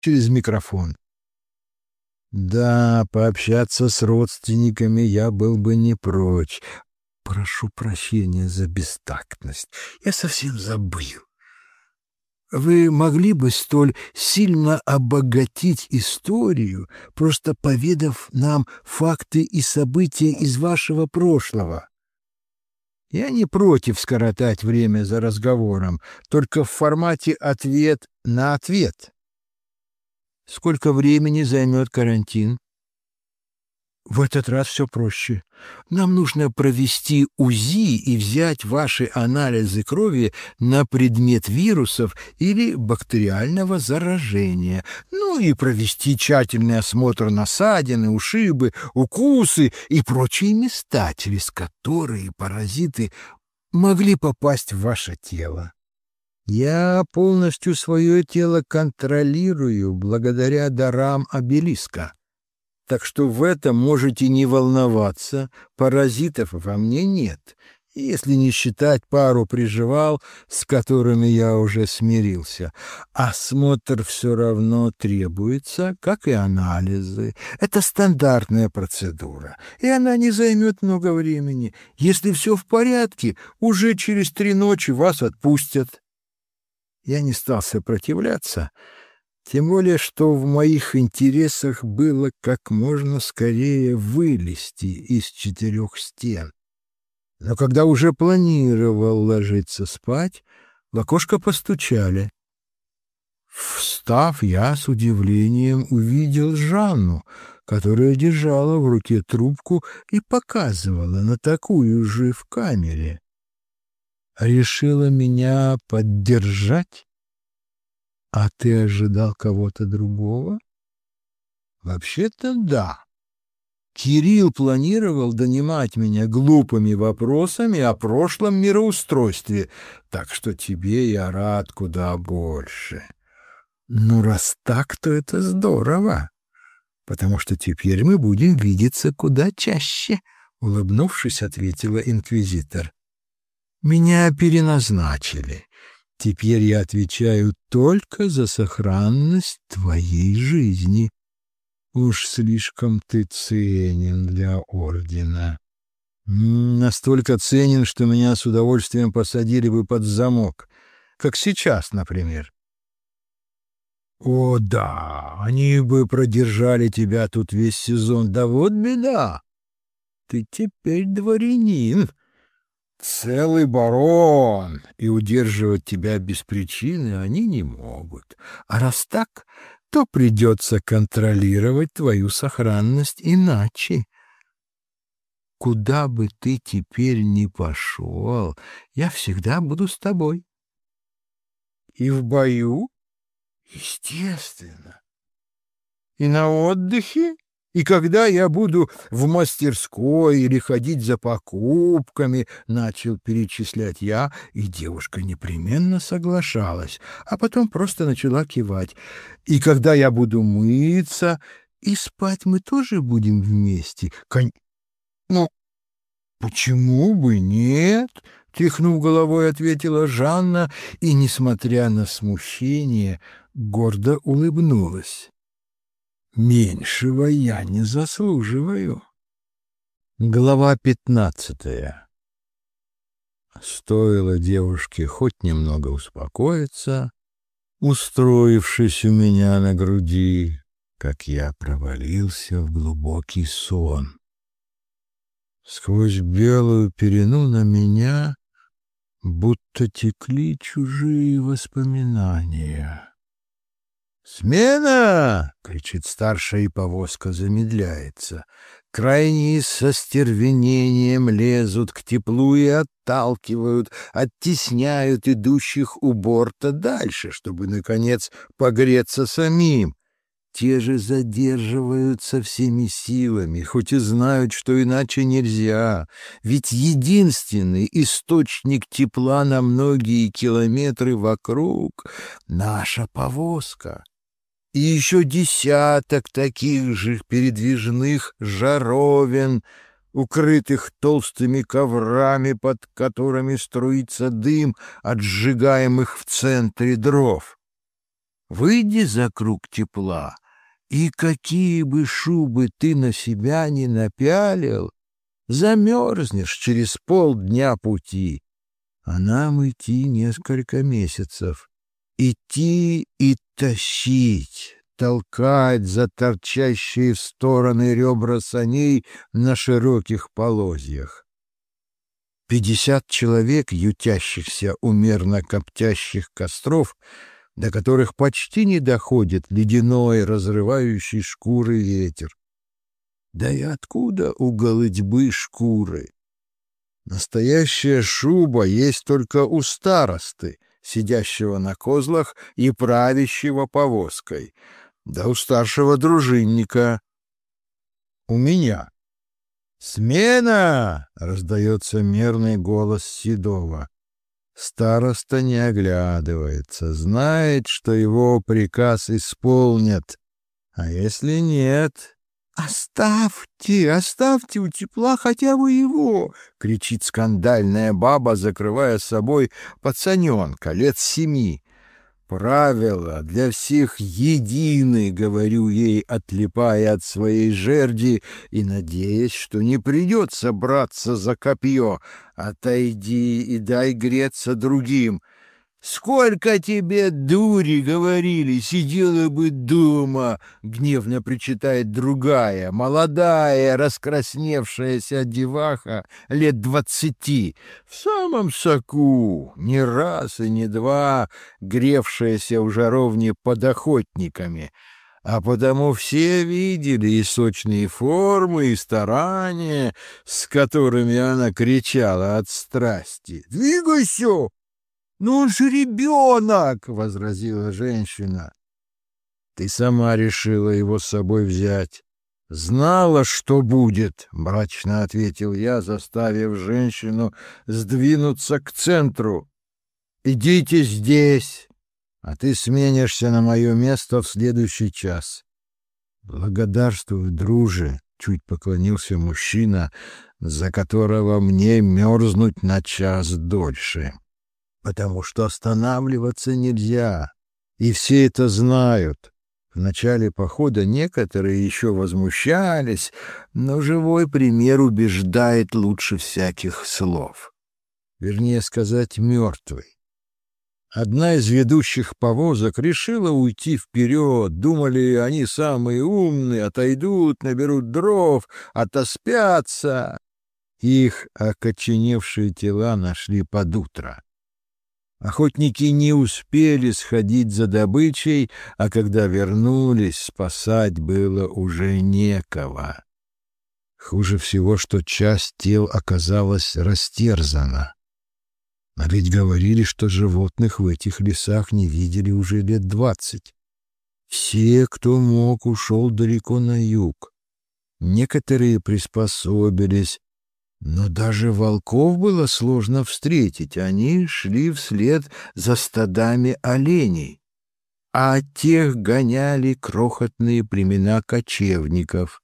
через микрофон. Да, пообщаться с родственниками я был бы не прочь. Прошу прощения за бестактность. Я совсем забыл. Вы могли бы столь сильно обогатить историю, просто поведав нам факты и события из вашего прошлого. Я не против скоротать время за разговором, только в формате ответ на ответ. Сколько времени займет карантин? В этот раз все проще. Нам нужно провести УЗИ и взять ваши анализы крови на предмет вирусов или бактериального заражения. Ну и провести тщательный осмотр на ссадины, ушибы, укусы и прочие места, через которые паразиты могли попасть в ваше тело. Я полностью свое тело контролирую благодаря дарам обелиска. Так что в этом можете не волноваться, паразитов во мне нет, если не считать пару приживал, с которыми я уже смирился. Осмотр все равно требуется, как и анализы. Это стандартная процедура, и она не займет много времени. Если все в порядке, уже через три ночи вас отпустят. Я не стал сопротивляться, — тем более, что в моих интересах было как можно скорее вылезти из четырех стен. Но когда уже планировал ложиться спать, в окошко постучали. Встав, я с удивлением увидел Жанну, которая держала в руке трубку и показывала на такую же в камере. Решила меня поддержать? А ты ожидал кого-то другого? Вообще-то да. Кирилл планировал донимать меня глупыми вопросами о прошлом мироустройстве, так что тебе я рад куда больше. Ну, раз так, то это здорово, потому что теперь мы будем видеться куда чаще, — улыбнувшись, ответила инквизитор. Меня переназначили. Теперь я отвечаю только за сохранность твоей жизни. Уж слишком ты ценен для ордена. Настолько ценен, что меня с удовольствием посадили бы под замок, как сейчас, например. О, да, они бы продержали тебя тут весь сезон. Да вот беда. Ты теперь дворянин, целый барон, и удерживать тебя без причины они не могут. А раз так, то придется контролировать твою сохранность иначе. Куда бы ты теперь ни пошел, я всегда буду с тобой. И в бою? Естественно. И на отдыхе? И когда я буду в мастерской или ходить за покупками, начал перечислять я, и девушка непременно соглашалась, а потом просто начала кивать. И когда я буду мыться, и спать мы тоже будем вместе. Ну, почему бы нет? Тряхнув головой, ответила Жанна, и, несмотря на смущение, гордо улыбнулась. Меньшего я не заслуживаю. Глава пятнадцатая Стоило девушке хоть немного успокоиться, устроившись у меня на груди, как я провалился в глубокий сон. Сквозь белую перену на меня будто текли чужие воспоминания. «Смена!» — кричит старшая, и повозка замедляется. Крайние со стервенением лезут к теплу и отталкивают, оттесняют идущих у борта дальше, чтобы, наконец, погреться самим. Те же задерживаются всеми силами, хоть и знают, что иначе нельзя, ведь единственный источник тепла на многие километры вокруг — наша повозка и еще десяток таких же передвижных жаровин, укрытых толстыми коврами, под которыми струится дым от сжигаемых в центре дров. Выйди за круг тепла, и какие бы шубы ты на себя не напялил, замерзнешь через полдня пути, а нам идти несколько месяцев. Идти и тащить, толкать за торчащие в стороны ребра саней на широких полозьях. Пятьдесят человек, ютящихся у мерно коптящих костров, до которых почти не доходит ледяной, разрывающий шкуры ветер. Да и откуда у голытьбы шкуры? Настоящая шуба есть только у старосты, сидящего на козлах и правящего повозкой, да у старшего дружинника. У меня. «Смена!» — раздается мерный голос Седова. Староста не оглядывается, знает, что его приказ исполнят. А если нет, «Оставьте, оставьте у тепла хотя бы его!» — кричит скандальная баба, закрывая собой пацаненка лет семи. «Правила для всех едины», — говорю ей, отлипая от своей жерди и надеясь, что не придется браться за копье. «Отойди и дай греться другим». «Сколько тебе дури говорили, сидела бы дома!» — гневно причитает другая, молодая, раскрасневшаяся деваха лет двадцати, в самом соку, не раз и не два, гревшаяся в жаровне под охотниками. А потому все видели и сочные формы, и старания, с которыми она кричала от страсти. «Двигайся! «Ну он же ребенок!» — возразила женщина. «Ты сама решила его с собой взять. Знала, что будет!» — мрачно ответил я, заставив женщину сдвинуться к центру. «Идите здесь, а ты сменишься на мое место в следующий час». «Благодарствую, друже!» — чуть поклонился мужчина, за которого мне мерзнуть на час дольше потому что останавливаться нельзя, и все это знают. В начале похода некоторые еще возмущались, но живой пример убеждает лучше всяких слов. Вернее сказать, мертвый. Одна из ведущих повозок решила уйти вперед. Думали, они самые умные, отойдут, наберут дров, отоспятся. Их окоченевшие тела нашли под утро. Охотники не успели сходить за добычей, а когда вернулись, спасать было уже некого. Хуже всего, что часть тел оказалась растерзана. А ведь говорили, что животных в этих лесах не видели уже лет двадцать. Все, кто мог, ушел далеко на юг. Некоторые приспособились, но даже волков было сложно встретить, они шли вслед за стадами оленей, а тех гоняли крохотные племена кочевников.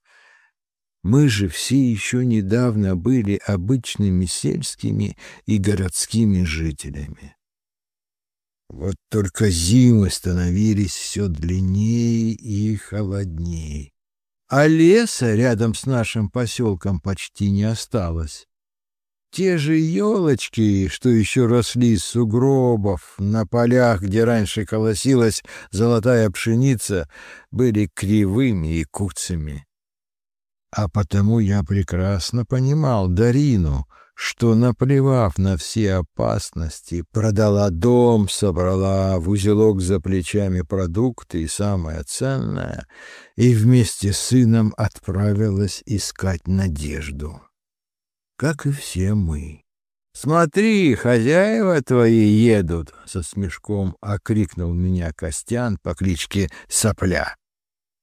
Мы же все еще недавно были обычными сельскими и городскими жителями. Вот только зимы становились все длиннее и холоднее а леса рядом с нашим поселком почти не осталось. Те же елочки, что еще росли из сугробов на полях, где раньше колосилась золотая пшеница, были кривыми и куцами. А потому я прекрасно понимал Дарину, что, наплевав на все опасности, продала дом, собрала в узелок за плечами продукты и самое ценное, и вместе с сыном отправилась искать надежду. Как и все мы. «Смотри, хозяева твои едут!» — со смешком окрикнул меня Костян по кличке Сопля.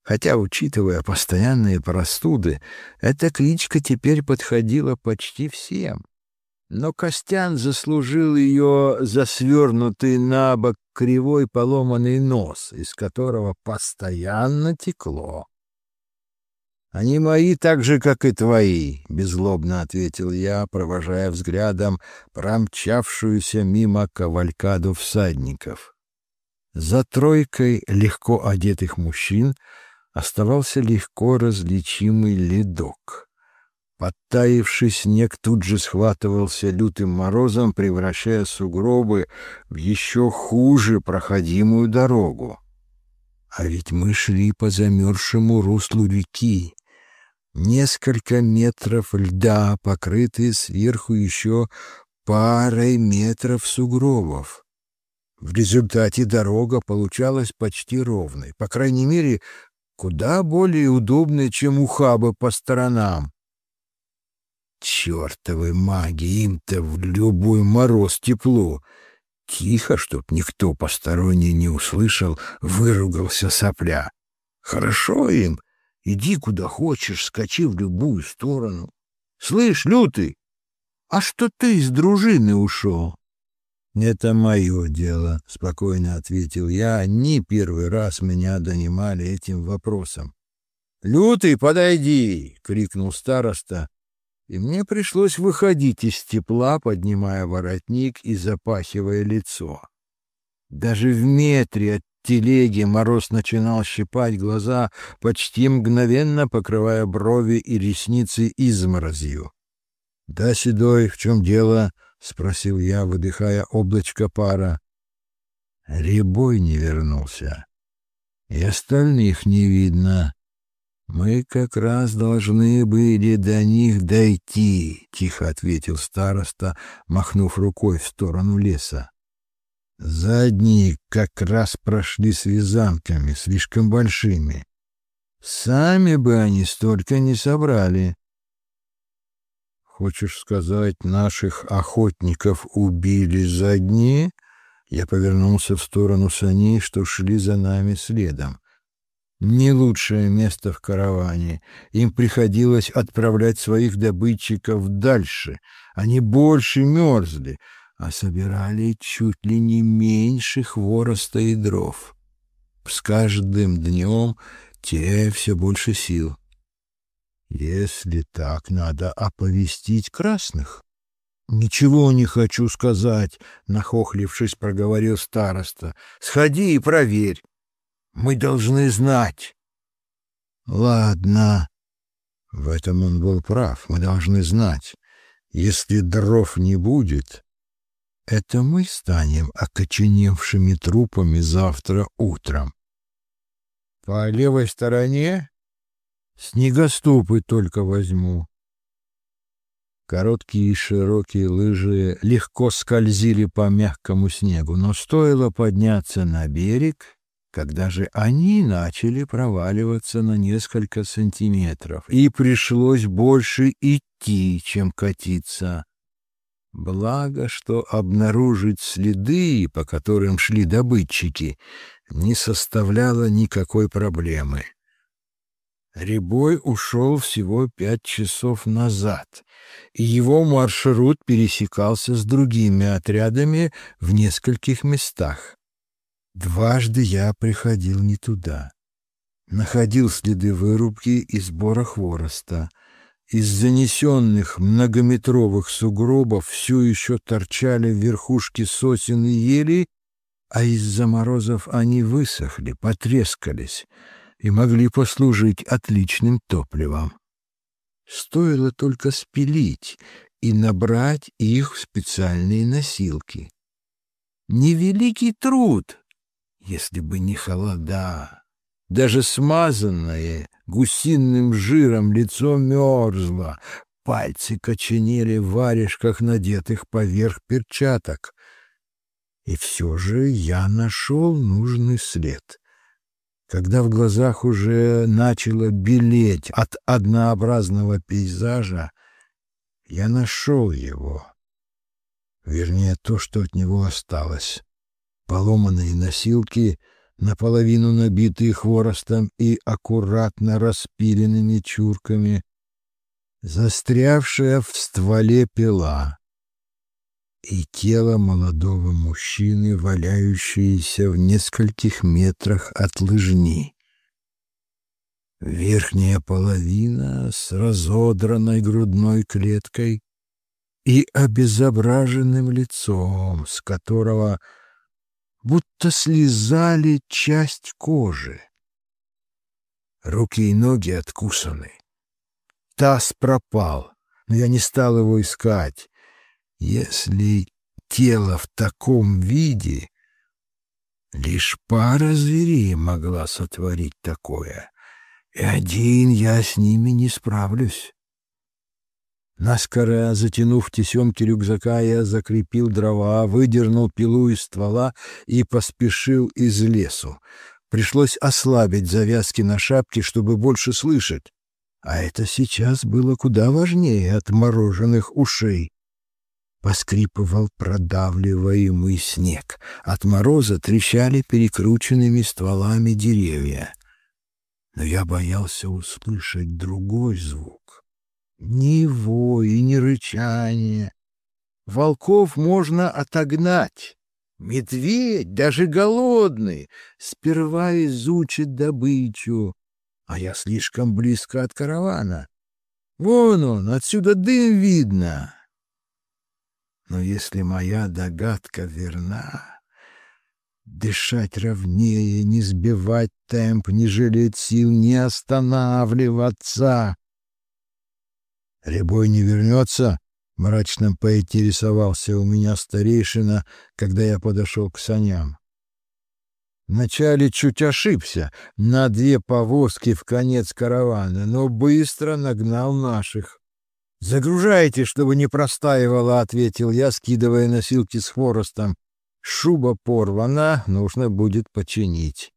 Хотя, учитывая постоянные простуды, эта кличка теперь подходила почти всем. Но Костян заслужил ее за свернутый на бок кривой поломанный нос, из которого постоянно текло. «Они мои так же, как и твои», — беззлобно ответил я, провожая взглядом промчавшуюся мимо кавалькаду всадников. За тройкой легко одетых мужчин оставался легко различимый ледок. Подтаивший снег тут же схватывался лютым морозом, превращая сугробы в еще хуже проходимую дорогу. А ведь мы шли по замерзшему руслу реки. Несколько метров льда, покрытые сверху еще парой метров сугробов. В результате дорога получалась почти ровной, по крайней мере, куда более удобной, чем ухабы по сторонам. Чертовы маги, им-то в любой мороз тепло. Тихо, чтоб никто посторонний не услышал, выругался сопля. Хорошо им, иди куда хочешь, скачи в любую сторону. Слышь, лютый, а что ты из дружины ушел? «Это мое дело», — спокойно ответил я. «Не первый раз меня донимали этим вопросом». «Лютый, подойди!» — крикнул староста, и мне пришлось выходить из тепла, поднимая воротник и запахивая лицо. Даже в метре от телеги мороз начинал щипать глаза, почти мгновенно покрывая брови и ресницы изморозью. «Да, Седой, в чем дело?» — спросил я, выдыхая облачко пара. Рябой не вернулся. И остальных не видно. Мы как раз должны были до них дойти, — тихо ответил староста, махнув рукой в сторону леса. Задние как раз прошли с вязанками, слишком большими. Сами бы они столько не собрали. Хочешь сказать, наших охотников убили задние? Я повернулся в сторону саней, что шли за нами следом. Не лучшее место в караване. Им приходилось отправлять своих добытчиков дальше. Они больше мерзли, а собирали чуть ли не меньше хвороста и дров. С каждым днем те все больше сил. Если так, надо оповестить красных. Ничего не хочу сказать, нахохлившись, проговорил староста. Сходи и проверь. Мы должны знать. Ладно. В этом он был прав. Мы должны знать. Если дров не будет, это мы станем окоченевшими трупами завтра утром. По левой стороне Снегоступы только возьму. Короткие и широкие лыжи легко скользили по мягкому снегу, но стоило подняться на берег, когда же они начали проваливаться на несколько сантиметров, и пришлось больше идти, чем катиться. Благо, что обнаружить следы, по которым шли добытчики, не составляло никакой проблемы. Рябой ушел всего пять часов назад, и его маршрут пересекался с другими отрядами в нескольких местах. Дважды я приходил не туда. Находил следы вырубки и сбора хвороста. Из занесенных многометровых сугробов все еще торчали верхушки сосен и ели, а из-за морозов они высохли, потрескались — и могли послужить отличным топливом. Стоило только спилить и набрать их в специальные носилки. Невеликий труд, если бы не холода. Даже смазанное гусиным жиром лицо мерзло, пальцы коченели в варежках, надетых поверх перчаток. И все же я нашел нужный след — когда в глазах уже начало белеть от однообразного пейзажа, я нашел его. Вернее, то, что от него осталось. Поломанные носилки, наполовину набитые хворостом и аккуратно распиленными чурками, застрявшая в стволе пила, и тело молодого мужчины, валяющееся в нескольких метрах от лыжни. Верхняя половина с разодранной грудной клеткой и обезображенным лицом, с которого будто слезали часть кожи. Руки и ноги откусаны. Таз пропал, но я не стал его искать. Если тело в таком виде, лишь пара зверей могла сотворить такое, и один я с ними не справлюсь. Наскоро затянув тесемки рюкзака, я закрепил дрова, выдернул пилу из ствола и поспешил из лесу. Пришлось ослабить завязки на шапке, чтобы больше слышать. А это сейчас было куда важнее отмороженных ушей. Поскрипывал продавливаемый снег. От мороза трещали перекрученными стволами деревья. Но я боялся услышать другой звук. Ни вой, ни рычание. Волков можно отогнать. Медведь, даже голодный, сперва изучит добычу, а я слишком близко от каравана. Вон он, отсюда дым видно. Но если моя догадка верна, дышать ровнее, не сбивать темп, не жалеть сил, не останавливаться. Рябой не вернется, — мрачно поинтересовался у меня старейшина, когда я подошел к саням. Вначале чуть ошибся на две повозки в конец каравана, но быстро нагнал наших. «Загружайте, чтобы не простаивало», — ответил я, скидывая носилки с хворостом. «Шуба порвана, нужно будет починить».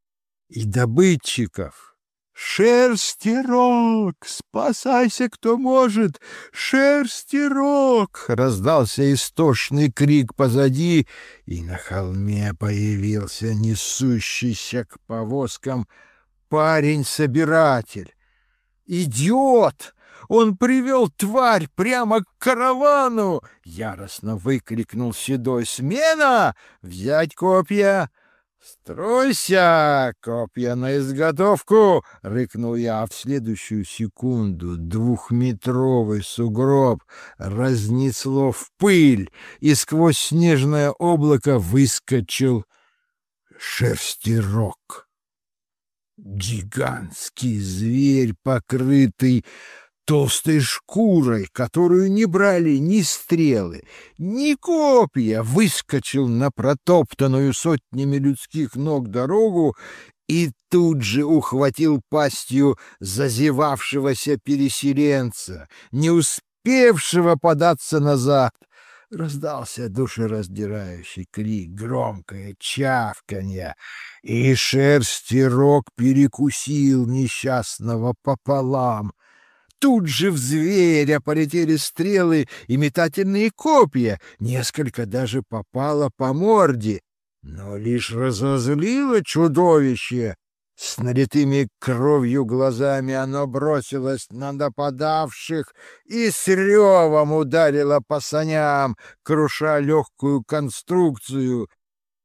«И добытчиков «Шерстерок! Спасайся, кто может! Шерстерок!» Раздался истошный крик позади, и на холме появился несущийся к повозкам парень-собиратель. «Идиот! Он привел тварь прямо к каравану!» — яростно выкрикнул седой. «Смена! Взять копья!» «Стройся! Копья на изготовку!» — рыкнул я, а в следующую секунду двухметровый сугроб разнесло в пыль, и сквозь снежное облако выскочил шерстерок. Гигантский зверь, покрытый толстой шкурой, которую не брали ни стрелы, ни копья, выскочил на протоптанную сотнями людских ног дорогу и тут же ухватил пастью зазевавшегося переселенца, не успевшего податься назад. Раздался душераздирающий крик, громкое чавканье, и шерстерок перекусил несчастного пополам — Тут же в зверя полетели стрелы и метательные копья, несколько даже попало по морде, но лишь разозлило чудовище. С налитыми кровью глазами оно бросилось на нападавших и с ревом ударило по саням, круша легкую конструкцию.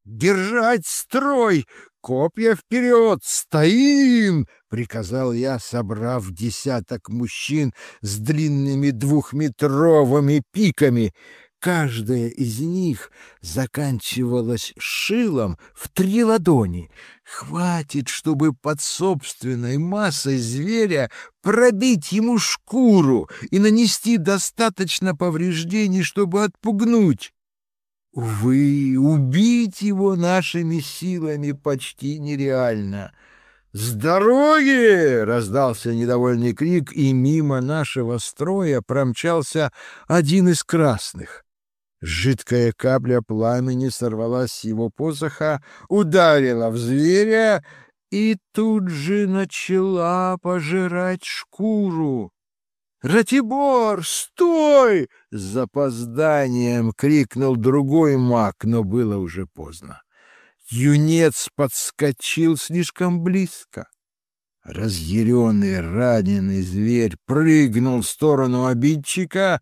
«Держать строй! Копья вперед! Стоим!» — приказал я, собрав десяток мужчин с длинными двухметровыми пиками. Каждая из них заканчивалась шилом в три ладони. Хватит, чтобы под собственной массой зверя пробить ему шкуру и нанести достаточно повреждений, чтобы отпугнуть. Увы, убить его нашими силами почти нереально. «С дороги!» — раздался недовольный крик, и мимо нашего строя промчался один из красных. Жидкая капля пламени сорвалась с его посоха, ударила в зверя и тут же начала пожирать шкуру. «Ратибор, стой!» — с запозданием крикнул другой маг, но было уже поздно. Юнец подскочил слишком близко. Разъяренный раненый зверь прыгнул в сторону обидчика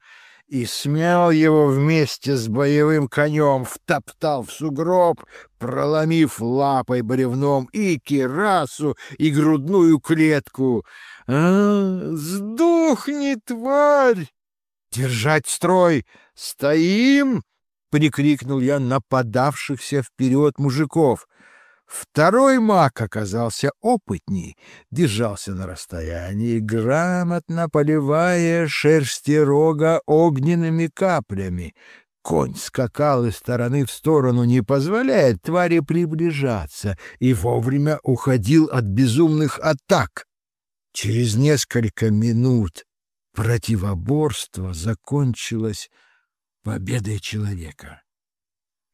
и смял его вместе с боевым конем, втоптал в сугроб, проломив лапой бревном и кирасу, и грудную клетку — а, сдохни, тварь! Держать строй! Стоим! — прикрикнул я нападавшихся вперед мужиков. Второй маг оказался опытней, держался на расстоянии, грамотно поливая шерсти рога огненными каплями. Конь скакал из стороны в сторону, не позволяя твари приближаться, и вовремя уходил от безумных атак. Через несколько минут противоборство закончилось победой человека.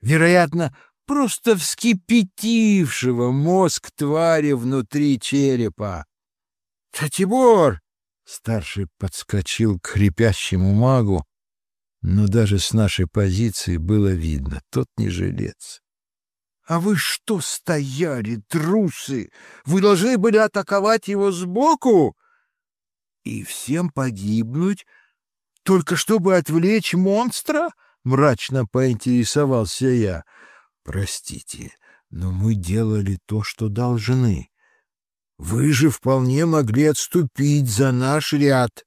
Вероятно, просто вскипятившего мозг твари внутри черепа. «Татибор!» — старший подскочил к хрипящему магу, но даже с нашей позиции было видно, тот не жилец. «А вы что стояли, трусы? Вы должны были атаковать его сбоку и всем погибнуть, только чтобы отвлечь монстра?» — мрачно поинтересовался я. Простите, но мы делали то, что должны. Вы же вполне могли отступить за наш ряд.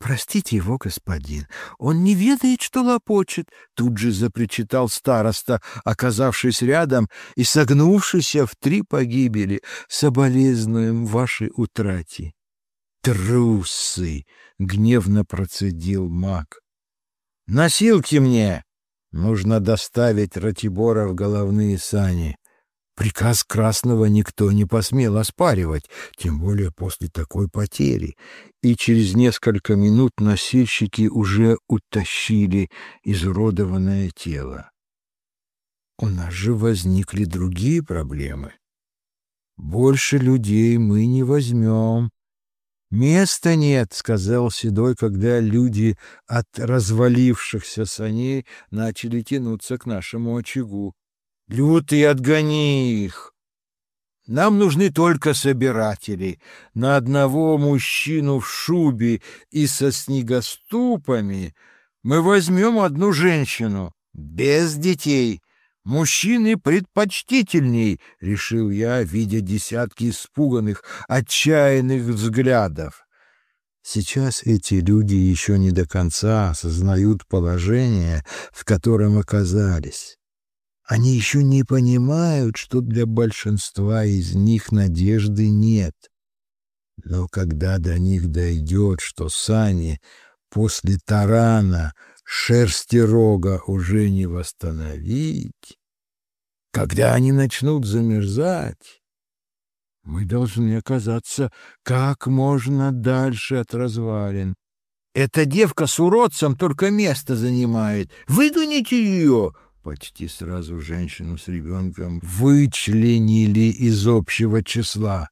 Простите его, господин, он не ведает, что лопочет, тут же запричитал староста, оказавшись рядом и согнувшийся в три погибели, соболезнуем вашей утрате. Трусы! гневно процедил маг. Носилки мне! Нужно доставить Ратибора в головные сани. Приказ Красного никто не посмел оспаривать, тем более после такой потери, и через несколько минут носильщики уже утащили изуродованное тело. У нас же возникли другие проблемы. Больше людей мы не возьмем, «Места нет», — сказал Седой, когда люди от развалившихся саней начали тянуться к нашему очагу. «Лютый, отгони их!» Нам нужны только собиратели. На одного мужчину в шубе и со снегоступами мы возьмем одну женщину, без детей. Мужчины предпочтительней, — решил я, видя десятки испуганных, отчаянных взглядов. Сейчас эти люди еще не до конца осознают положение, в котором оказались. Они еще не понимают, что для большинства из них надежды нет. Но когда до них дойдет, что сани после тарана шерсти рога уже не восстановить, когда они начнут замерзать, мы должны оказаться как можно дальше от развалин. Эта девка с уродцем только место занимает. Выгоните ее!» Почти сразу женщину с ребенком вычленили из общего числа.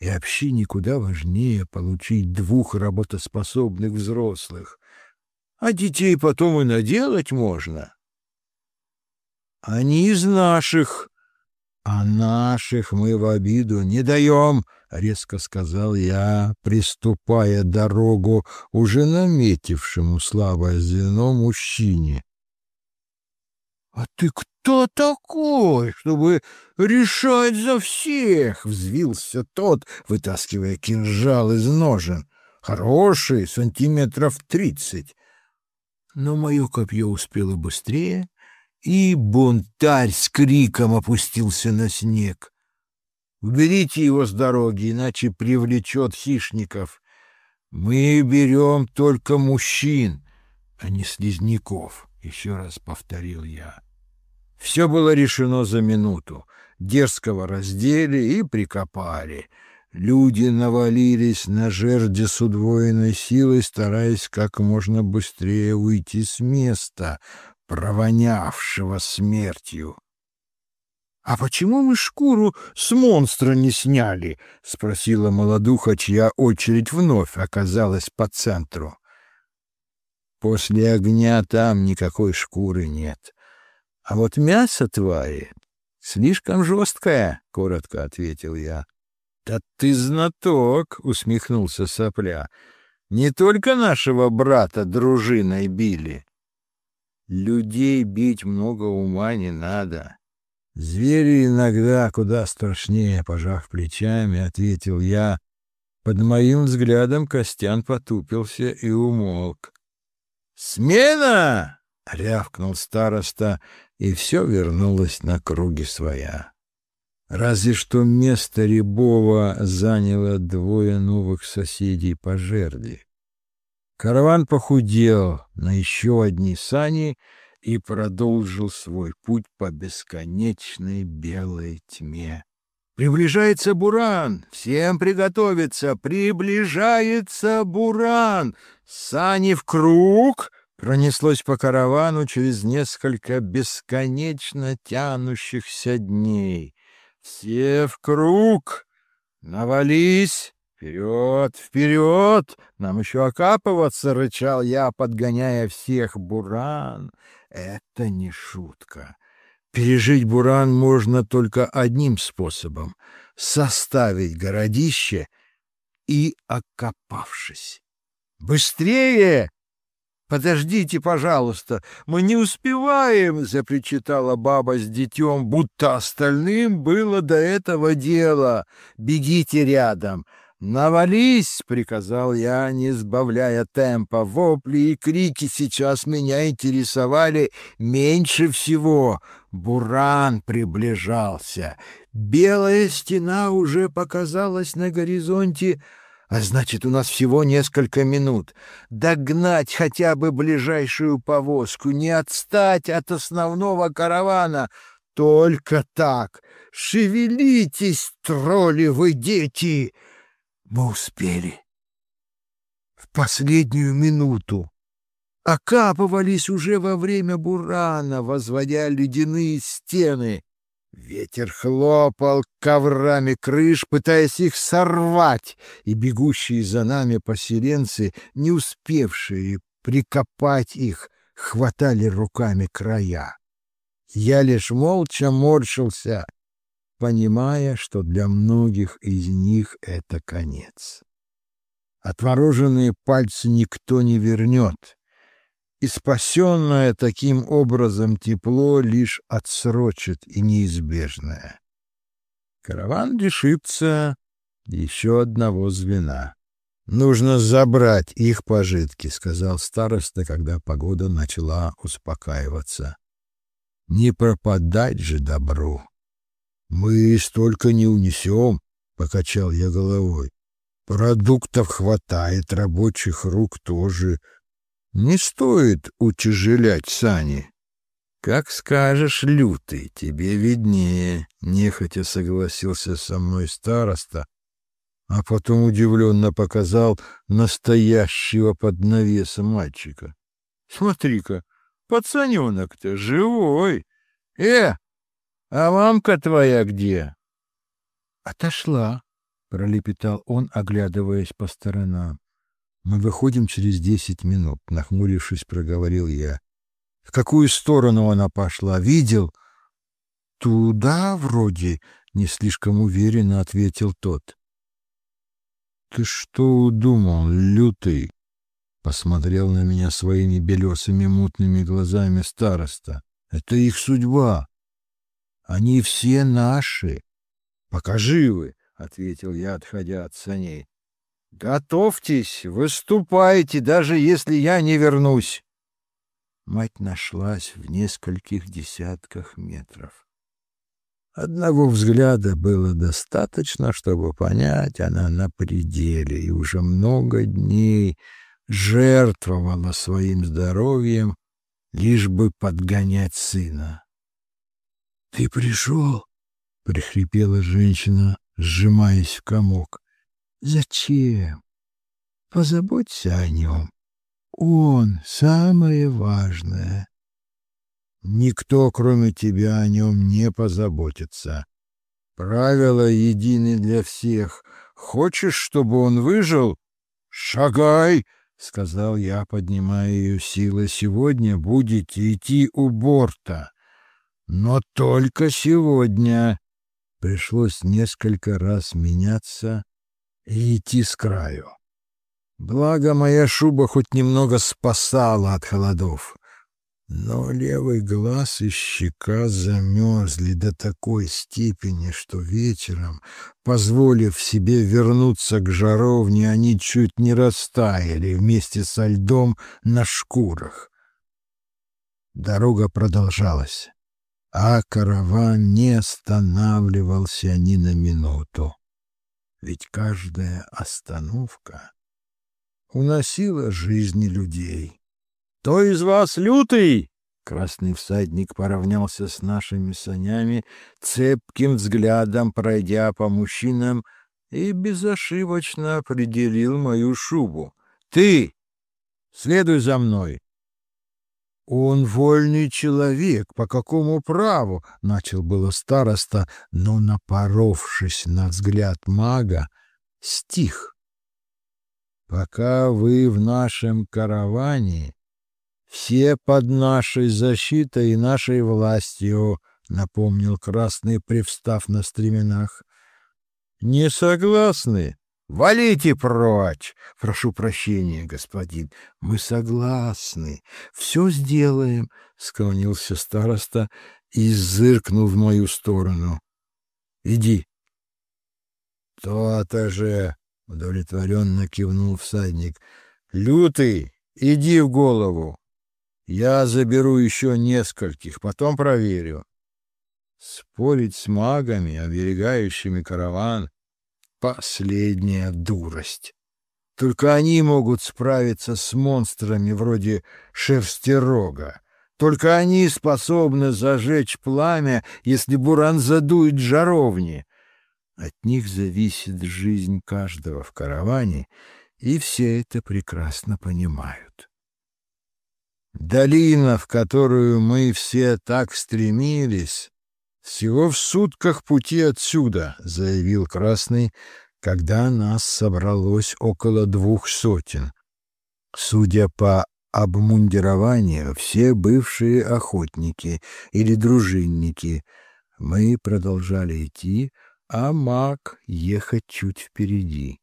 И общине куда важнее получить двух работоспособных взрослых. А детей потом и наделать можно. Они из наших, а наших мы в обиду не даем, — резко сказал я, приступая дорогу уже наметившему слабое звено мужчине. — А ты кто такой, чтобы решать за всех? — взвился тот, вытаскивая кинжал из ножен. — Хороший, сантиметров тридцать. Но мое копье успело быстрее, и бунтарь с криком опустился на снег. «Уберите его с дороги, иначе привлечет хищников. Мы берем только мужчин, а не слизняков», — еще раз повторил я. Все было решено за минуту. Дерзкого раздели и прикопали. Люди навалились на жерди с удвоенной силой, стараясь как можно быстрее уйти с места, провонявшего смертью. — А почему мы шкуру с монстра не сняли? — спросила молодуха, чья очередь вновь оказалась по центру. — После огня там никакой шкуры нет. А вот мясо твари слишком жесткое, — коротко ответил я. — Да ты знаток, — усмехнулся сопля. — Не только нашего брата дружиной били. Людей бить много ума не надо. Звери иногда куда страшнее, пожав плечами, ответил я. Под моим взглядом Костян потупился и умолк. «Смена!» — рявкнул староста, и все вернулось на круги своя. Разве что место Рябова заняло двое новых соседей по жерди. Караван похудел на еще одни сани и продолжил свой путь по бесконечной белой тьме. Приближается Буран! Всем приготовиться! Приближается Буран! Сани в круг! Пронеслось по каравану через несколько бесконечно тянущихся дней. Все в круг! Навались! «Вперед, вперед! Нам еще окапываться!» — рычал я, подгоняя всех. «Буран! Это не шутка. Пережить буран можно только одним способом — составить городище и окопавшись. «Быстрее!» «Подождите, пожалуйста, мы не успеваем!» — запричитала баба с детем, будто остальным было до этого дела. «Бегите рядом!» «Навались!» — приказал я, не сбавляя темпа. Вопли и крики сейчас меня интересовали меньше всего. Буран приближался. Белая стена уже показалась на горизонте, а значит, у нас всего несколько минут. Догнать хотя бы ближайшую повозку, не отстать от основного каравана. Только так. Шевелитесь, тролли вы, дети! Мы успели. В последнюю минуту. Окапывались уже во время бурана, возводя ледяные стены. Ветер хлопал коврами крыш, пытаясь их сорвать, и бегущие за нами поселенцы, не успевшие прикопать их, хватали руками края. Я лишь молча морщился — понимая, что для многих из них это конец. Отмороженные пальцы никто не вернет, и спасенное таким образом тепло лишь отсрочит и неизбежное. Караван лишится еще одного звена. «Нужно забрать их пожитки», — сказал староста, когда погода начала успокаиваться. «Не пропадать же добру». «Мы столько не унесем», — покачал я головой. «Продуктов хватает, рабочих рук тоже. Не стоит утяжелять сани». «Как скажешь, лютый, тебе виднее», — нехотя согласился со мной староста, а потом удивленно показал настоящего под навесом мальчика. «Смотри-ка, пацаненок-то живой! Э, а мамка твоя где? Отошла, пролепетал он, оглядываясь по сторонам. Мы выходим через десять минут, нахмурившись, проговорил я. В какую сторону она пошла? Видел? Туда вроде, не слишком уверенно ответил тот. Ты что удумал, лютый? Посмотрел на меня своими белесыми мутными глазами староста. Это их судьба. Они все наши. Пока живы, — ответил я, отходя от саней. Готовьтесь, выступайте, даже если я не вернусь. Мать нашлась в нескольких десятках метров. Одного взгляда было достаточно, чтобы понять, она на пределе и уже много дней жертвовала своим здоровьем, лишь бы подгонять сына. «Ты пришел?» — прихрипела женщина, сжимаясь в комок. «Зачем? Позаботься о нем. Он самое важное». «Никто, кроме тебя, о нем не позаботится. Правила едины для всех. Хочешь, чтобы он выжил? Шагай!» — сказал я, поднимая ее силы. «Сегодня будете идти у борта». Но только сегодня пришлось несколько раз меняться и идти с краю. Благо, моя шуба хоть немного спасала от холодов. Но левый глаз и щека замерзли до такой степени, что вечером, позволив себе вернуться к жаровне, они чуть не растаяли вместе со льдом на шкурах. Дорога продолжалась, а караван не останавливался ни на минуту. Ведь каждая остановка уносила жизни людей. — Кто из вас лютый? Красный всадник поравнялся с нашими санями, цепким взглядом пройдя по мужчинам, и безошибочно определил мою шубу. «Ты! Следуй за мной!» «Он вольный человек, по какому праву?» — начал было староста, но, напоровшись на взгляд мага, стих. «Пока вы в нашем караване, все под нашей защитой и нашей властью», — напомнил Красный, привстав на стременах. «Не согласны?» «Валите прочь! Прошу прощения, господин. Мы согласны. Все сделаем», — склонился староста и зыркнул в мою сторону. «Иди». «То-то же!» — удовлетворенно кивнул всадник. «Лютый, иди в голову. Я заберу еще нескольких, потом проверю». Спорить с магами, оберегающими караван, Последняя дурость. Только они могут справиться с монстрами вроде шерстерога. Только они способны зажечь пламя, если буран задует жаровни. От них зависит жизнь каждого в караване, и все это прекрасно понимают. Долина, в которую мы все так стремились, «Всего в сутках пути отсюда», — заявил Красный, когда нас собралось около двух сотен. Судя по обмундированию, все бывшие охотники или дружинники. Мы продолжали идти, а маг ехать чуть впереди.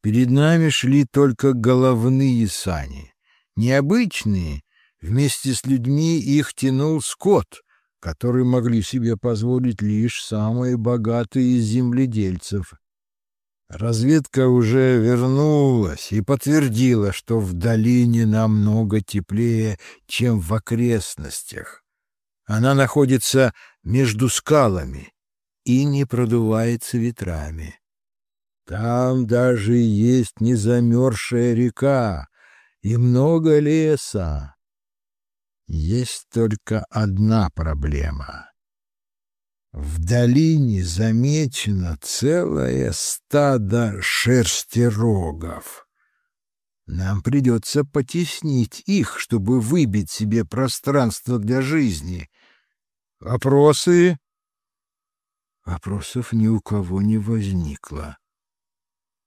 Перед нами шли только головные сани. Необычные, вместе с людьми их тянул скот — который могли себе позволить лишь самые богатые из земледельцев. Разведка уже вернулась и подтвердила, что в долине намного теплее, чем в окрестностях. Она находится между скалами и не продувается ветрами. Там даже есть незамерзшая река и много леса. Есть только одна проблема. В долине замечено целое стадо шерстерогов. Нам придется потеснить их, чтобы выбить себе пространство для жизни. Вопросы? Вопросов ни у кого не возникло.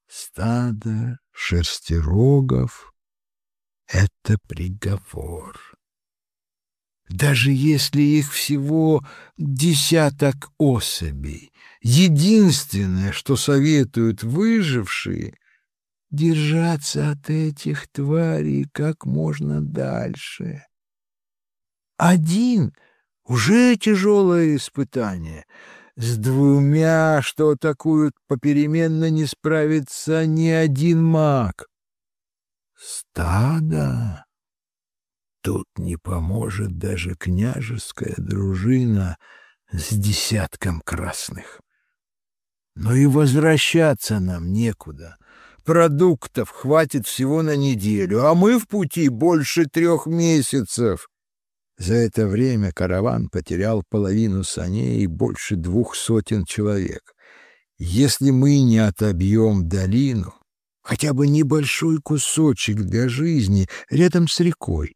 Стадо шерстерогов — это приговор. Даже если их всего десяток особей, единственное, что советуют выжившие, держаться от этих тварей как можно дальше. Один — уже тяжелое испытание. С двумя, что атакуют попеременно, не справится ни один маг. Стадо Тут не поможет даже княжеская дружина с десятком красных. Но и возвращаться нам некуда. Продуктов хватит всего на неделю, а мы в пути больше трех месяцев. За это время караван потерял половину саней и больше двух сотен человек. Если мы не отобьем долину, хотя бы небольшой кусочек для жизни рядом с рекой,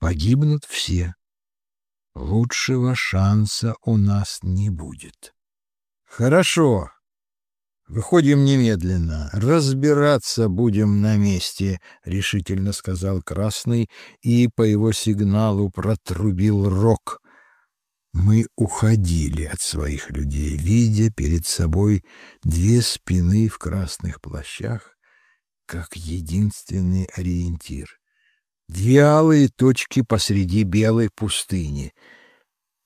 Погибнут все. Лучшего шанса у нас не будет. Хорошо. Выходим немедленно. Разбираться будем на месте, решительно сказал Красный и по его сигналу протрубил рог. Мы уходили от своих людей, видя перед собой две спины в красных плащах, как единственный ориентир. Две алые точки посреди белой пустыни.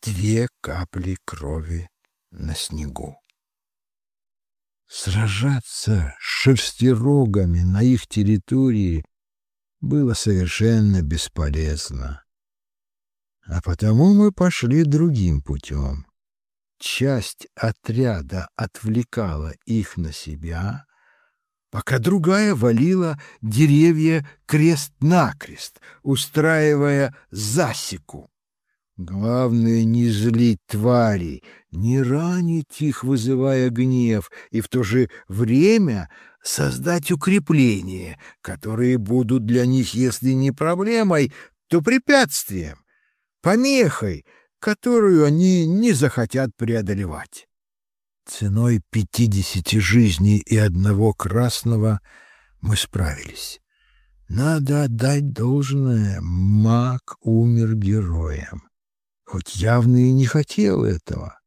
Две капли крови на снегу. Сражаться с шерстерогами на их территории было совершенно бесполезно. А потому мы пошли другим путем. Часть отряда отвлекала их на себя, пока другая валила деревья крест-накрест, устраивая засеку. Главное — не злить тварей, не ранить их, вызывая гнев, и в то же время создать укрепления, которые будут для них, если не проблемой, то препятствием, помехой, которую они не захотят преодолевать. Ценой пятидесяти жизней и одного красного мы справились. Надо отдать должное, маг умер героем хоть явно и не хотел этого.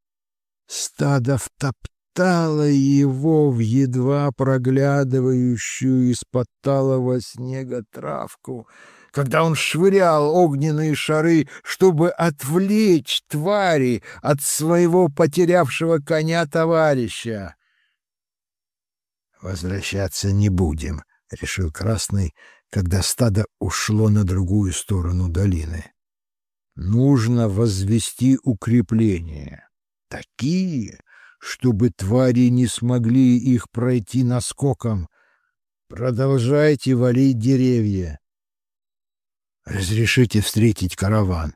Стадо втоптало его в едва проглядывающую из-под талого снега травку, когда он швырял огненные шары, чтобы отвлечь твари от своего потерявшего коня товарища. «Возвращаться не будем», — решил Красный, когда стадо ушло на другую сторону долины нужно возвести укрепления, такие, чтобы твари не смогли их пройти наскоком. Продолжайте валить деревья. Разрешите встретить караван.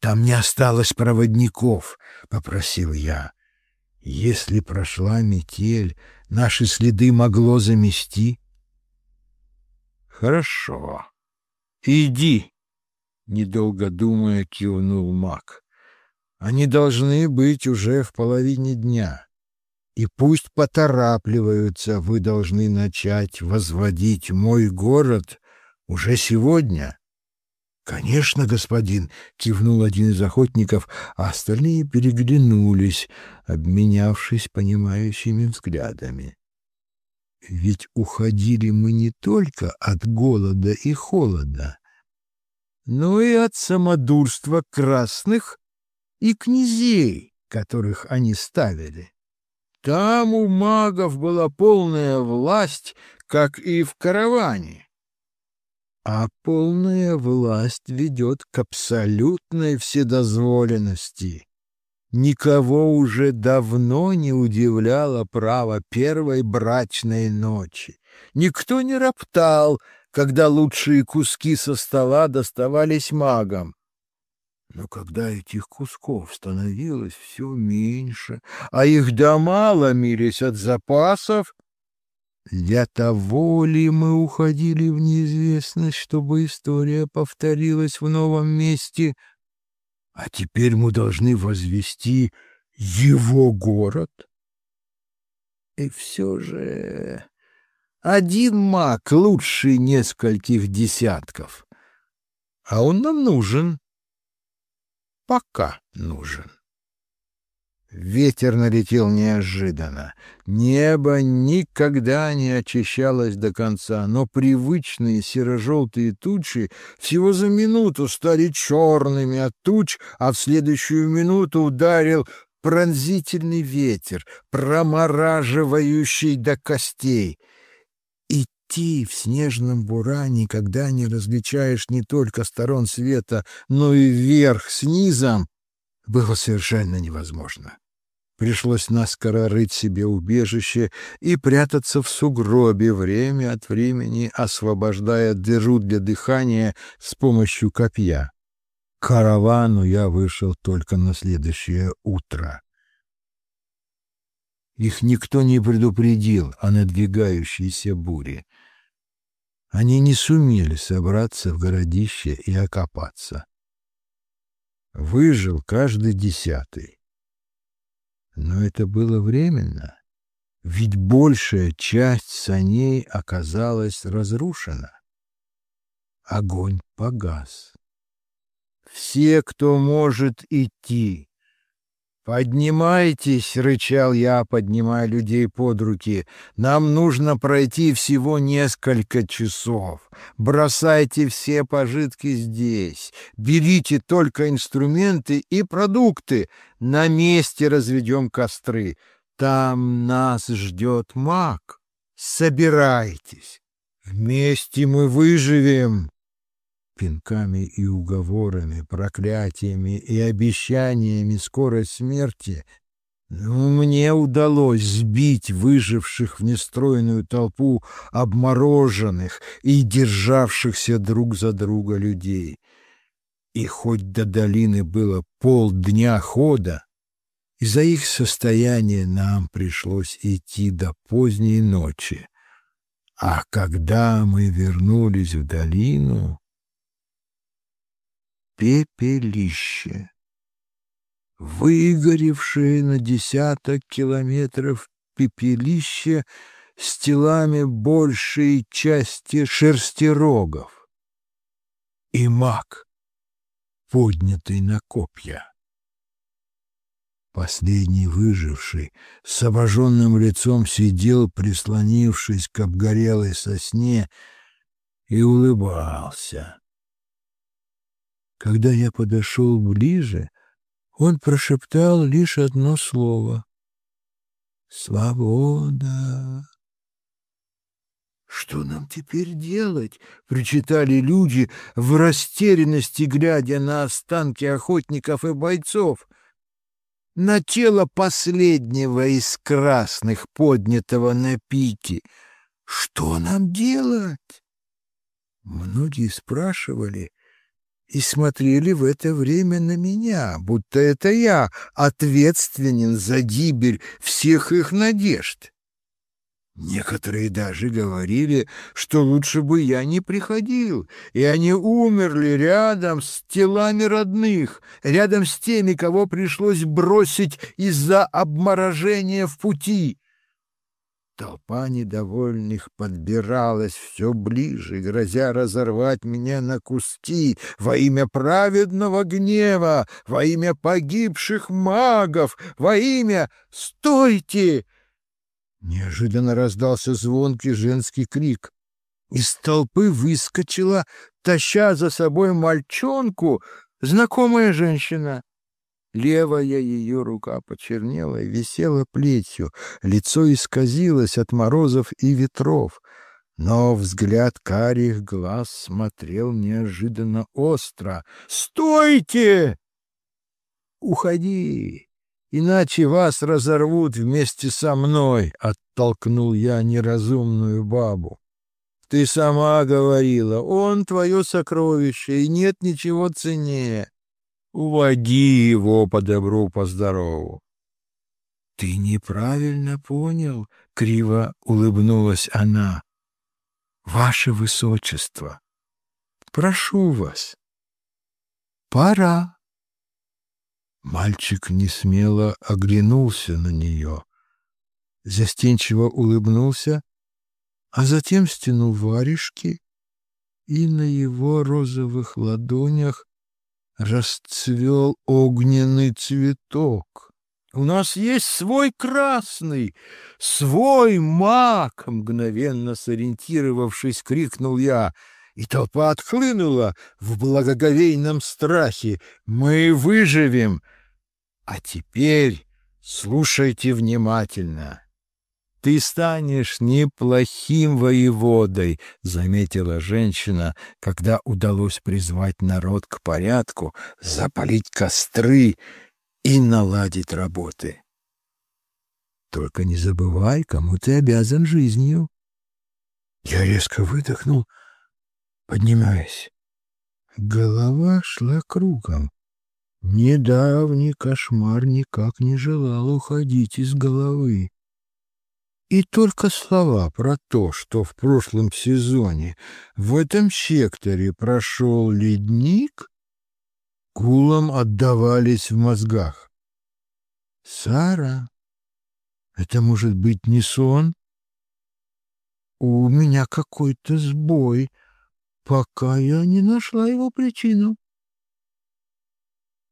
Там не осталось проводников, — попросил я. Если прошла метель, наши следы могло замести. Хорошо. Иди, Недолго думая, кивнул маг. Они должны быть уже в половине дня. И пусть поторапливаются, вы должны начать возводить мой город уже сегодня. «Конечно, господин!» — кивнул один из охотников, а остальные переглянулись, обменявшись понимающими взглядами. Ведь уходили мы не только от голода и холода, но и от самодурства красных и князей, которых они ставили. Там у магов была полная власть, как и в караване. А полная власть ведет к абсолютной вседозволенности. Никого уже давно не удивляло право первой брачной ночи. Никто не роптал, когда лучшие куски со стола доставались магам. Но когда этих кусков становилось все меньше, а их дома ломились от запасов, для того ли мы уходили в неизвестность, чтобы история повторилась в новом месте, а теперь мы должны возвести его город? И все же один маг лучше нескольких десятков. А он нам нужен. Пока нужен. Ветер налетел неожиданно. Небо никогда не очищалось до конца, но привычные серо-желтые тучи всего за минуту стали черными от туч, а в следующую минуту ударил пронзительный ветер, промораживающий до костей — идти в снежном буране, когда не различаешь не только сторон света, но и вверх с низом, было совершенно невозможно. Пришлось наскоро рыть себе убежище и прятаться в сугробе время от времени, освобождая дыру для дыхания с помощью копья. К каравану я вышел только на следующее утро. Их никто не предупредил о надвигающейся буре. Они не сумели собраться в городище и окопаться. Выжил каждый десятый. Но это было временно, ведь большая часть саней оказалась разрушена. Огонь погас. Все, кто может идти, «Поднимайтесь!» — рычал я, поднимая людей под руки. «Нам нужно пройти всего несколько часов. Бросайте все пожитки здесь. Берите только инструменты и продукты. На месте разведем костры. Там нас ждет маг. Собирайтесь. Вместе мы выживем!» Пинками и уговорами, проклятиями и обещаниями скорой смерти, но мне удалось сбить выживших в нестройную толпу обмороженных и державшихся друг за друга людей. И хоть до долины было полдня хода, из-за их состояния нам пришлось идти до поздней ночи. А когда мы вернулись в долину, пепелище выгоревшее на десяток километров пепелище с телами большей части шерстерогов и маг, поднятый на копья. Последний выживший с обожженным лицом сидел, прислонившись к обгорелой сосне, и улыбался. Когда я подошел ближе, он прошептал лишь одно слово — «Свобода». «Что нам теперь делать?» — причитали люди в растерянности, глядя на останки охотников и бойцов. На тело последнего из красных, поднятого на пике. «Что нам делать?» Многие спрашивали, и смотрели в это время на меня, будто это я ответственен за гибель всех их надежд. Некоторые даже говорили, что лучше бы я не приходил, и они умерли рядом с телами родных, рядом с теми, кого пришлось бросить из-за обморожения в пути. Толпа недовольных подбиралась все ближе, грозя разорвать меня на куски во имя праведного гнева, во имя погибших магов, во имя «Стойте!» Неожиданно раздался звонкий женский крик. Из толпы выскочила, таща за собой мальчонку, знакомая женщина. Левая ее рука почернела и висела плетью, лицо исказилось от морозов и ветров, но взгляд карих глаз смотрел неожиданно остро. «Стойте! Уходи, иначе вас разорвут вместе со мной!» — оттолкнул я неразумную бабу. «Ты сама говорила, он твое сокровище, и нет ничего ценнее». Уводи его по добру, по здорову. — Ты неправильно понял, — криво улыбнулась она. — Ваше Высочество, прошу вас. Пора. Мальчик несмело оглянулся на нее, застенчиво улыбнулся, а затем стянул варежки, и на его розовых ладонях расцвел огненный цветок. «У нас есть свой красный, свой маг!» Мгновенно сориентировавшись, крикнул я, и толпа отхлынула в благоговейном страхе. «Мы выживем! А теперь слушайте внимательно!» Ты станешь неплохим воеводой, — заметила женщина, когда удалось призвать народ к порядку, запалить костры и наладить работы. Только не забывай, кому ты обязан жизнью. Я резко выдохнул, поднимаясь. Голова шла кругом. Недавний кошмар никак не желал уходить из головы. И только слова про то, что в прошлом сезоне в этом секторе прошел ледник, кулом отдавались в мозгах. «Сара, это может быть не сон? У меня какой-то сбой, пока я не нашла его причину».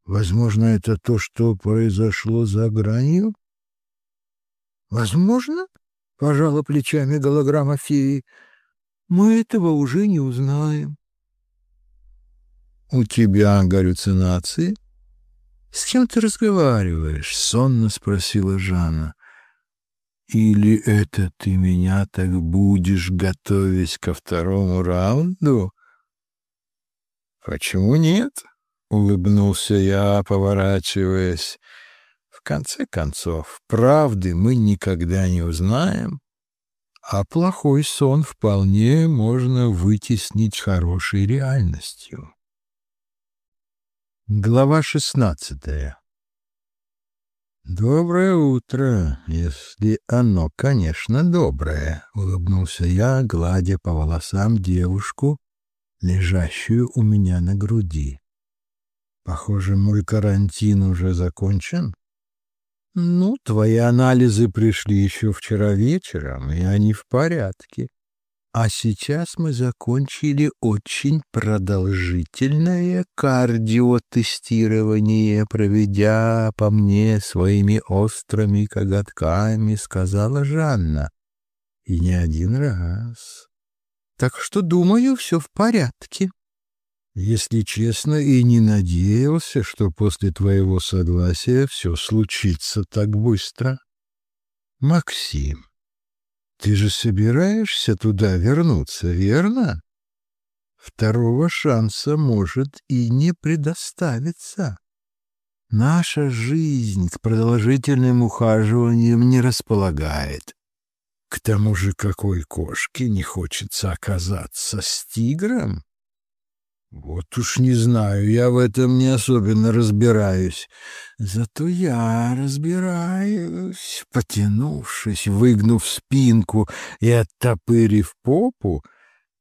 Возможно, это то, что произошло за гранью? Возможно, пожала плечами голограмма феи. Мы этого уже не узнаем. У тебя галлюцинации? С кем ты разговариваешь? сонно спросила Жанна. Или это ты меня так будешь готовить ко второму раунду? Почему нет? Улыбнулся я, поворачиваясь. В конце концов, правды мы никогда не узнаем, а плохой сон вполне можно вытеснить хорошей реальностью. Глава шестнадцатая «Доброе утро, если оно, конечно, доброе», — улыбнулся я, гладя по волосам девушку, лежащую у меня на груди. «Похоже, мой карантин уже закончен?» «Ну, твои анализы пришли еще вчера вечером, и они в порядке. А сейчас мы закончили очень продолжительное кардиотестирование, проведя по мне своими острыми коготками, сказала Жанна. И не один раз. Так что, думаю, все в порядке. Если честно, и не надеялся, что после твоего согласия все случится так быстро. Максим, ты же собираешься туда вернуться, верно? Второго шанса может и не предоставиться. Наша жизнь к продолжительным ухаживаниям не располагает. К тому же какой кошке не хочется оказаться с тигром? Вот уж не знаю, я в этом не особенно разбираюсь. Зато я разбираюсь, потянувшись, выгнув спинку и оттопырив попу,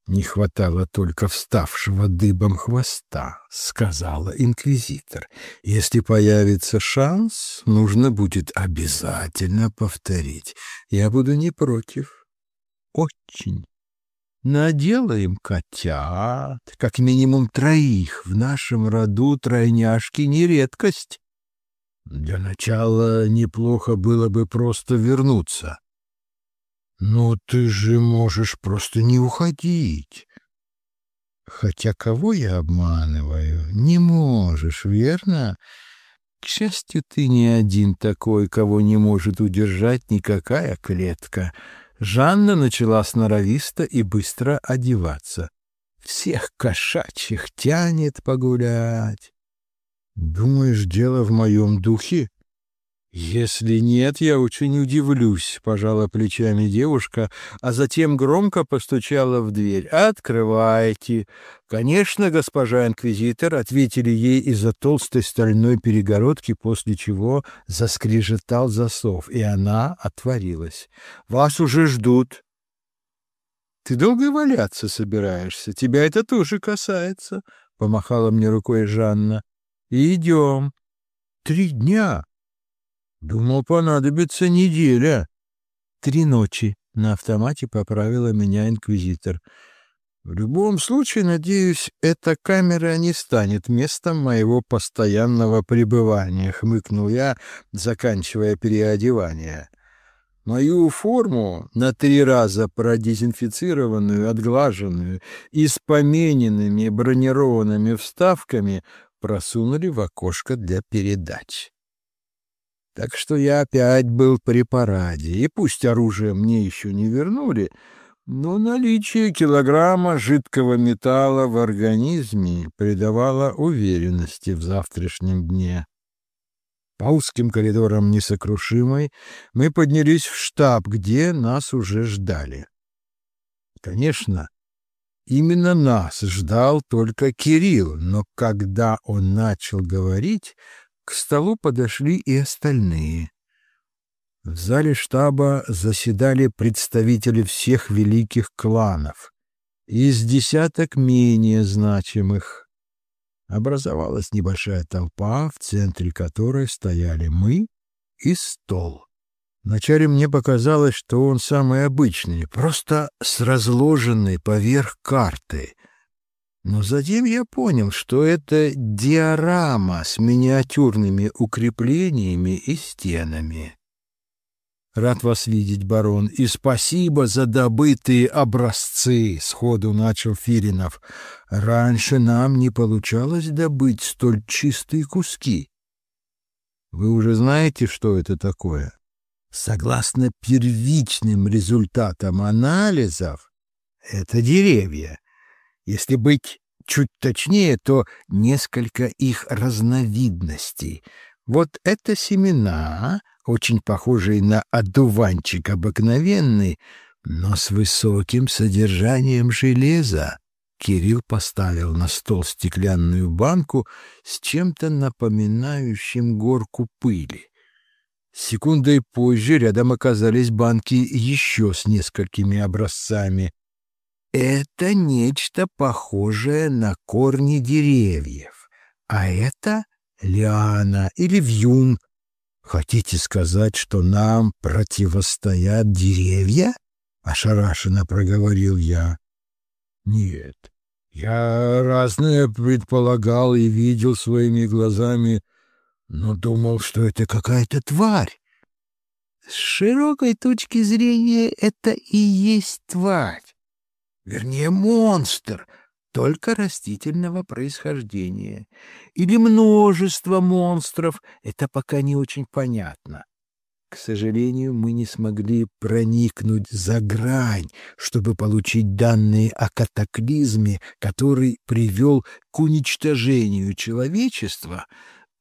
не хватало только вставшего дыбом хвоста, сказала инквизитор. Если появится шанс, нужно будет обязательно повторить. Я буду не против. Очень. Наделаем котят, как минимум троих. В нашем роду тройняшки не редкость. Для начала неплохо было бы просто вернуться. Но ты же можешь просто не уходить. Хотя кого я обманываю? Не можешь, верно? К счастью, ты не один такой, кого не может удержать никакая клетка — Жанна начала сноровисто и быстро одеваться. Всех кошачьих тянет погулять. Думаешь, дело в моем духе? «Если нет, я очень удивлюсь», — пожала плечами девушка, а затем громко постучала в дверь. «Открывайте». «Конечно, госпожа инквизитор», — ответили ей из-за толстой стальной перегородки, после чего заскрежетал засов, и она отворилась. «Вас уже ждут». «Ты долго валяться собираешься? Тебя это тоже касается», — помахала мне рукой Жанна. «Идем». «Три дня», Думал, понадобится неделя. Три ночи. На автомате поправила меня инквизитор. В любом случае, надеюсь, эта камера не станет местом моего постоянного пребывания, хмыкнул я, заканчивая переодевание. Мою форму, на три раза продезинфицированную, отглаженную и с помененными бронированными вставками, просунули в окошко для передач. Так что я опять был при параде, и пусть оружие мне еще не вернули, но наличие килограмма жидкого металла в организме придавало уверенности в завтрашнем дне. По узким коридорам несокрушимой мы поднялись в штаб, где нас уже ждали. Конечно, именно нас ждал только Кирилл, но когда он начал говорить, к столу подошли и остальные. В зале штаба заседали представители всех великих кланов, из десяток менее значимых. Образовалась небольшая толпа, в центре которой стояли мы и стол. Вначале мне показалось, что он самый обычный, просто с разложенной поверх карты, но затем я понял, что это диорама с миниатюрными укреплениями и стенами. «Рад вас видеть, барон, и спасибо за добытые образцы», — сходу начал Фиринов. «Раньше нам не получалось добыть столь чистые куски». «Вы уже знаете, что это такое?» «Согласно первичным результатам анализов, это деревья. Если быть чуть точнее, то несколько их разновидностей. Вот это семена, очень похожие на одуванчик обыкновенный, но с высоким содержанием железа. Кирилл поставил на стол стеклянную банку с чем-то напоминающим горку пыли. Секундой позже рядом оказались банки еще с несколькими образцами. Это нечто похожее на корни деревьев, а это лиана или вьюн. Хотите сказать, что нам противостоят деревья? Ошарашенно проговорил я. Нет, я разное предполагал и видел своими глазами, но думал, что это какая-то тварь. С широкой точки зрения это и есть тварь. Вернее, монстр, только растительного происхождения. Или множество монстров, это пока не очень понятно. К сожалению, мы не смогли проникнуть за грань, чтобы получить данные о катаклизме, который привел к уничтожению человечества,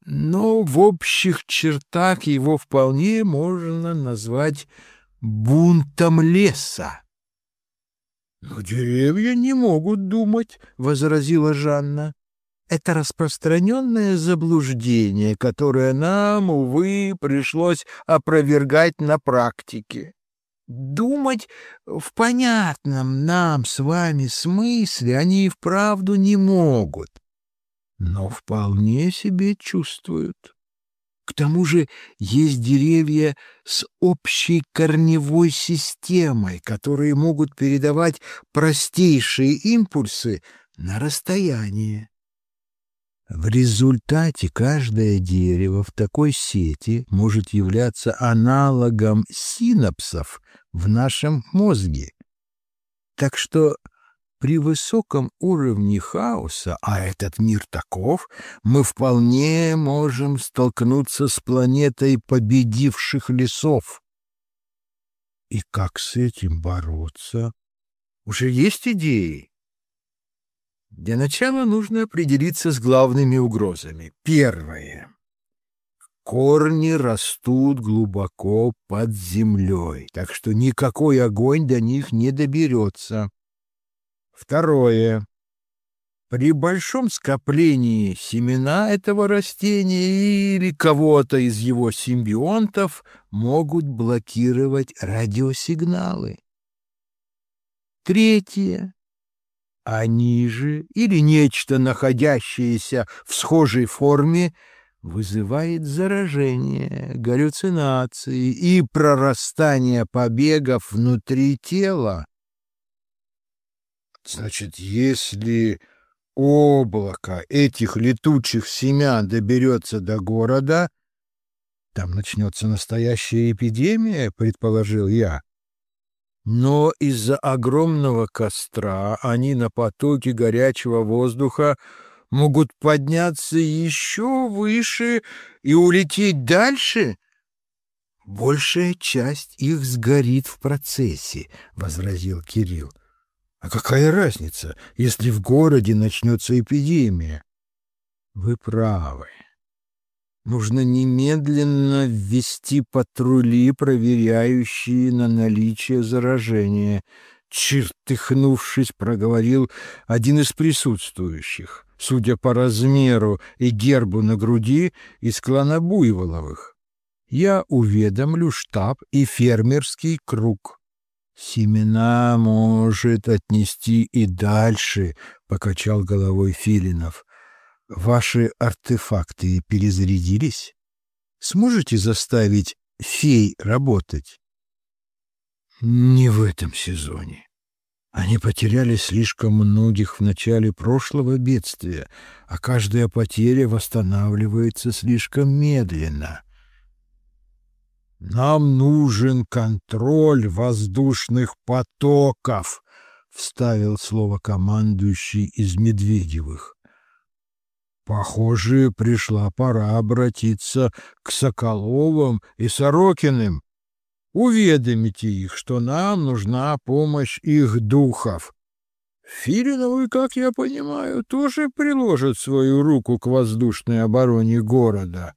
но в общих чертах его вполне можно назвать бунтом леса. — Но деревья не могут думать, — возразила Жанна. Это распространенное заблуждение, которое нам, увы, пришлось опровергать на практике. Думать в понятном нам с вами смысле они и вправду не могут, но вполне себе чувствуют. К тому же есть деревья с общей корневой системой, которые могут передавать простейшие импульсы на расстояние. В результате каждое дерево в такой сети может являться аналогом синапсов в нашем мозге. Так что при высоком уровне хаоса, а этот мир таков, мы вполне можем столкнуться с планетой победивших лесов. И как с этим бороться? Уже есть идеи? Для начала нужно определиться с главными угрозами. Первое. Корни растут глубоко под землей, так что никакой огонь до них не доберется. Второе. При большом скоплении семена этого растения или кого-то из его симбионтов могут блокировать радиосигналы. Третье. Они же или нечто, находящееся в схожей форме, вызывает заражение, галлюцинации и прорастание побегов внутри тела. Значит, если облако этих летучих семян доберется до города, там начнется настоящая эпидемия, предположил я. Но из-за огромного костра они на потоке горячего воздуха могут подняться еще выше и улететь дальше. Большая часть их сгорит в процессе, — возразил Кирилл. А какая разница, если в городе начнется эпидемия? Вы правы. Нужно немедленно ввести патрули, проверяющие на наличие заражения. Чертыхнувшись, проговорил один из присутствующих, судя по размеру и гербу на груди, из клана Буйволовых. Я уведомлю штаб и фермерский круг. Семена может отнести и дальше, — покачал головой Филинов. Ваши артефакты перезарядились? Сможете заставить фей работать? Не в этом сезоне. Они потеряли слишком многих в начале прошлого бедствия, а каждая потеря восстанавливается слишком медленно. Нам нужен контроль воздушных потоков, вставил слово командующий из Медведевых. Похоже, пришла пора обратиться к Соколовым и Сорокиным. Уведомите их, что нам нужна помощь их духов. Филиновы, как я понимаю, тоже приложат свою руку к воздушной обороне города.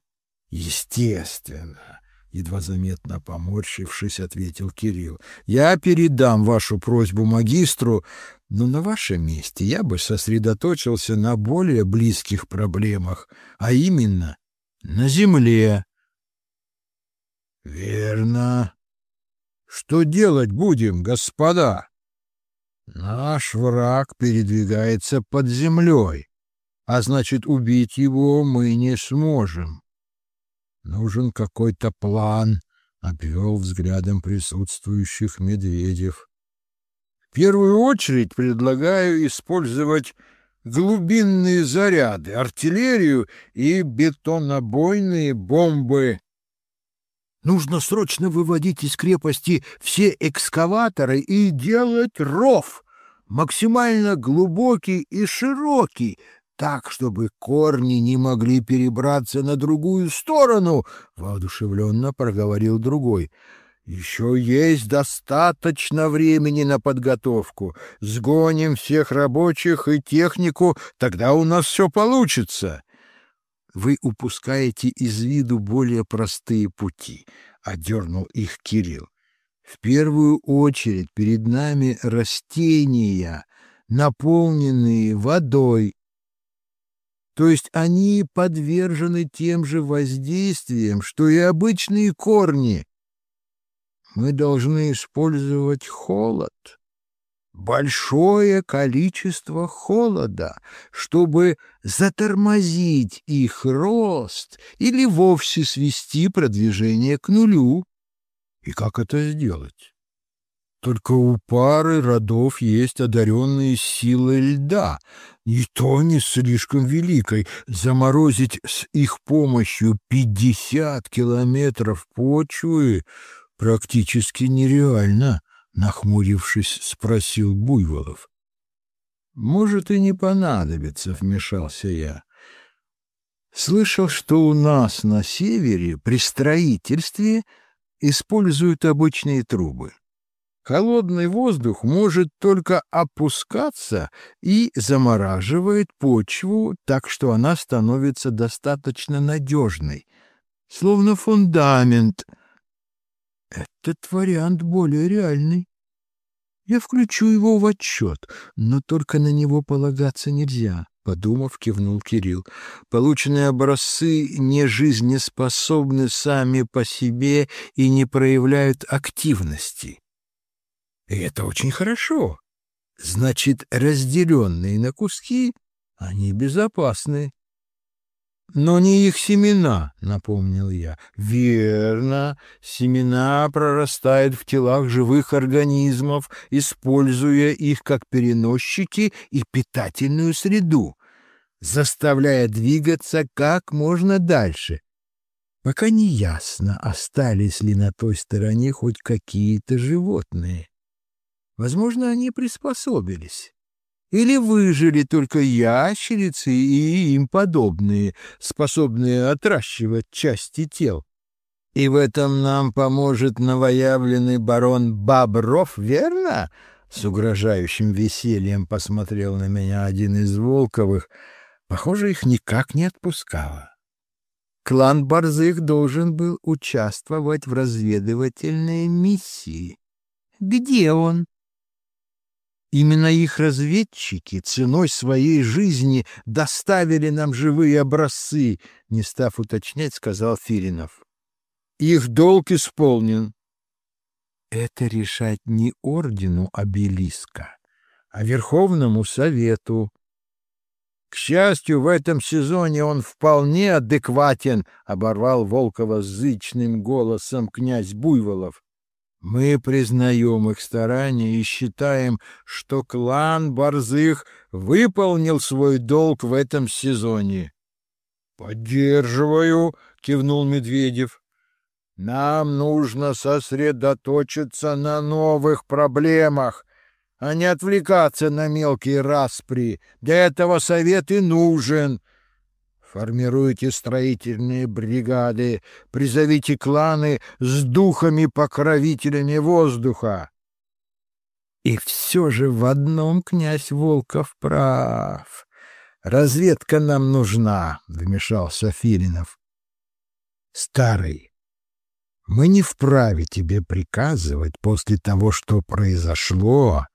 Естественно, едва заметно поморщившись, ответил Кирилл. Я передам вашу просьбу магистру, но на вашем месте я бы сосредоточился на более близких проблемах, а именно на земле. Верно. Что делать будем, господа? Наш враг передвигается под землей, а значит, убить его мы не сможем. Нужен какой-то план, — обвел взглядом присутствующих Медведев. В первую очередь предлагаю использовать глубинные заряды, артиллерию и бетонобойные бомбы. Нужно срочно выводить из крепости все экскаваторы и делать ров, максимально глубокий и широкий, так, чтобы корни не могли перебраться на другую сторону, — воодушевленно проговорил другой. Еще есть достаточно времени на подготовку. Сгоним всех рабочих и технику, тогда у нас все получится вы упускаете из виду более простые пути, — одернул их Кирилл. В первую очередь перед нами растения, наполненные водой, то есть они подвержены тем же воздействиям, что и обычные корни. Мы должны использовать холод, большое количество холода, чтобы затормозить их рост или вовсе свести продвижение к нулю. И как это сделать? Только у пары родов есть одаренные силой льда, и то не слишком великой. Заморозить с их помощью пятьдесят километров почвы практически нереально нахмурившись, спросил Буйволов. Может и не понадобится, вмешался я. Слышал, что у нас на севере при строительстве используют обычные трубы. Холодный воздух может только опускаться и замораживает почву так, что она становится достаточно надежной, словно фундамент — этот вариант более реальный. Я включу его в отчет, но только на него полагаться нельзя, — подумав, кивнул Кирилл. Полученные образцы не жизнеспособны сами по себе и не проявляют активности. И это очень хорошо. Значит, разделенные на куски, они безопасны. Но не их семена, напомнил я. Верно, семена прорастают в телах живых организмов, используя их как переносчики и питательную среду, заставляя двигаться как можно дальше. Пока не ясно, остались ли на той стороне хоть какие-то животные. Возможно, они приспособились. Или выжили только ящерицы и им подобные, способные отращивать части тел? И в этом нам поможет новоявленный барон Бобров, верно? С угрожающим весельем посмотрел на меня один из Волковых. Похоже, их никак не отпускало. Клан Борзых должен был участвовать в разведывательной миссии. Где он? Именно их разведчики ценой своей жизни доставили нам живые образцы, не став уточнять, сказал Филинов. Их долг исполнен. Это решать не ордену обелиска, а Верховному Совету. К счастью, в этом сезоне он вполне адекватен, оборвал Волкова зычным голосом князь Буйволов. Мы признаем их старания и считаем, что клан Борзых выполнил свой долг в этом сезоне. — Поддерживаю, — кивнул Медведев. — Нам нужно сосредоточиться на новых проблемах, а не отвлекаться на мелкие распри. Для этого совет и нужен. — Формируйте строительные бригады, призовите кланы с духами-покровителями воздуха. И все же в одном князь Волков прав. Разведка нам нужна, — вмешался Филинов. Старый, мы не вправе тебе приказывать после того, что произошло,